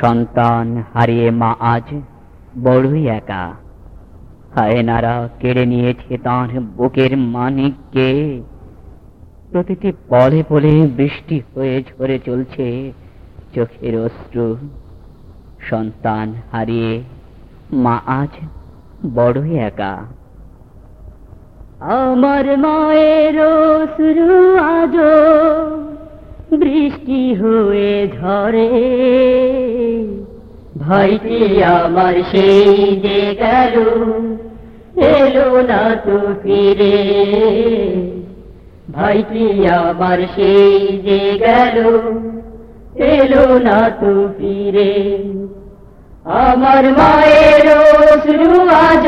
সন্তান হারিয়ে মা আজ বড়ই একা। হায়নারা কেড়ে নিয়েছে তার বুকের মানিককে। প্রতিটি পলে পলে বৃষ্টি হয়ে ঝরে চলছে চোখের অশ্রু। সন্তান হারিয়ে মা আজ বড়ই একা। আমার মায়ের শুরু আজ বৃষ্টি হয়ে ধরে ভাইটি আমার সেই যে গেল, এলো না তো ফিরে। ভাইটি আমার সেই যে গেল, এলো না তো ফিরে। আমার মায়ের শুরু আজ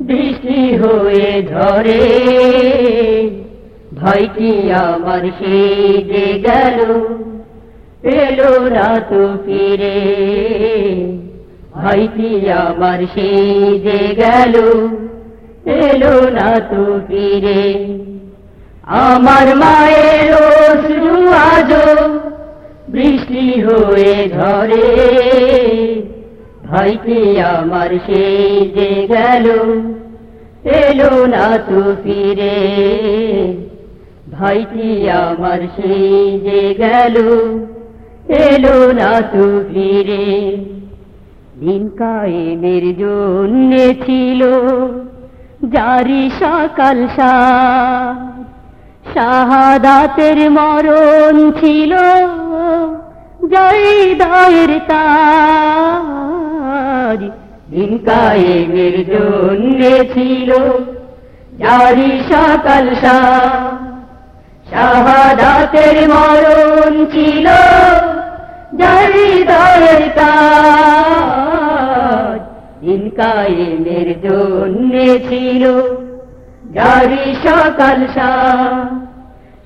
বৃষ্টি হয়ে ঝরে ভাইটি আমার সেই যে গেল? এলো না তো ফিরে। ভাইটি আমার সেই যে গেল? এলো না তো ফিরে। আমার মায়ের শুরু আজ বৃষ্টি হয়ে ঝরে ভাইটি আমার সেই যে গেল? এলো না তো ফিরে। ভাইটি আমার সেই যে গেল, এলো না তো ফিরে দিন কায়েমের জন্য ছিল জারি সকাল শাহাদাতের মরণ ছিল জয় দায়ের তার। দিন কায়েমের জন্য ছিল জারি সকাল শাহাদাতের মরণ ছিল জয় দায়ের তার দিন ছিল জারি সকাল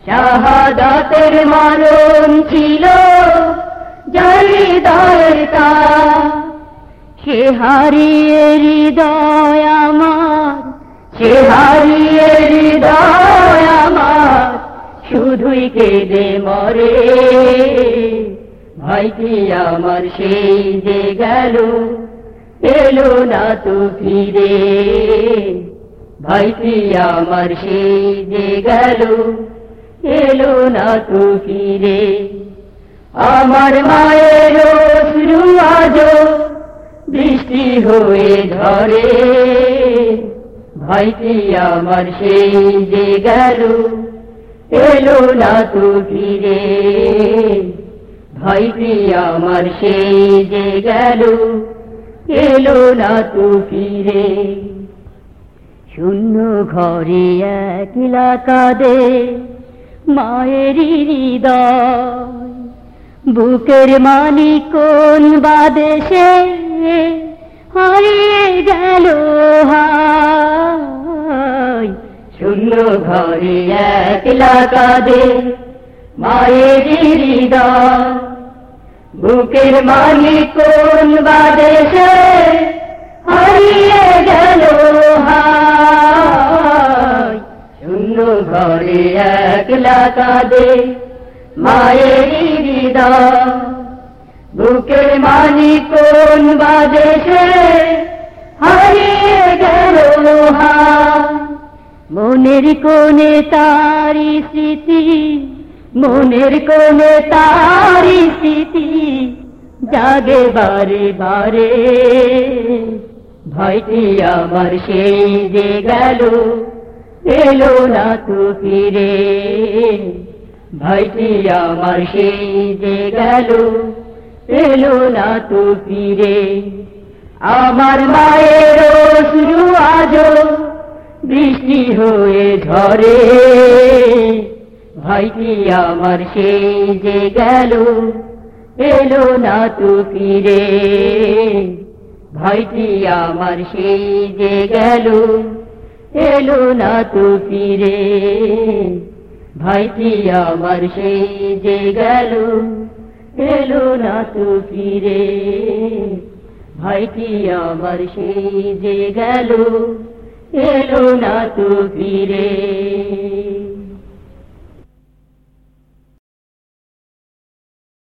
শাহাদাতের মরণ ছিল জারি দায়ের তার সে হারিয়ে হৃদয় আমার, সে হারিয়ে কেঁদে মরে ভাইটি আমার সেই যে গেল, এলো না তো ফিরে। ভাইটি আমার সেই যে গেল, এলো না তো ফিরে। আমার মায়ের শুরু আজ বৃষ্টি হয়ে ঝরে ভাইটি আমার সেই যে গেল এলো না তো ফিরে ভাইটি আমার সেই যে গেল, এলো না তো ফিরে শূন্য ঘরে একলা কাঁদে মায়ের হৃদয়। বুকের মানি কোন বাদেশে হারিয়ে গেল হায় শূন্য ঘরে একলা কাঁদে মায়ের হৃদয়। বুকের মানি কোন বাদেশে হারিয়ে গেল শূন্য ঘরে একলা কাঁদে মায়ের হৃদয়। বুকের মানি কোন বাদেশে হারিয়ে গেল মনের কোনে তারি স্মৃতি, মনের কোনে তারি স্মৃতি জাগে বারে বারে। ভাইটি আমার সেই যে গেল, এলো না তো ফিরে। ভাইটি আমার সেই যে গেল, এলো না তো ফিরে। আমার মায়ের শুরু আজ বৃষ্টি হয়ে ঝরে। ভাইটি আমার সেই যে গেল, এলো না তো ফিরে। ভাইটি আমার সেই যে গেল, এলো না তো ফিরে। ভাইটি আমার সেই যে গেল, এলো না তো ফিরে। ভাইটি আমার সেই যে গেল এলো না তো ফিরে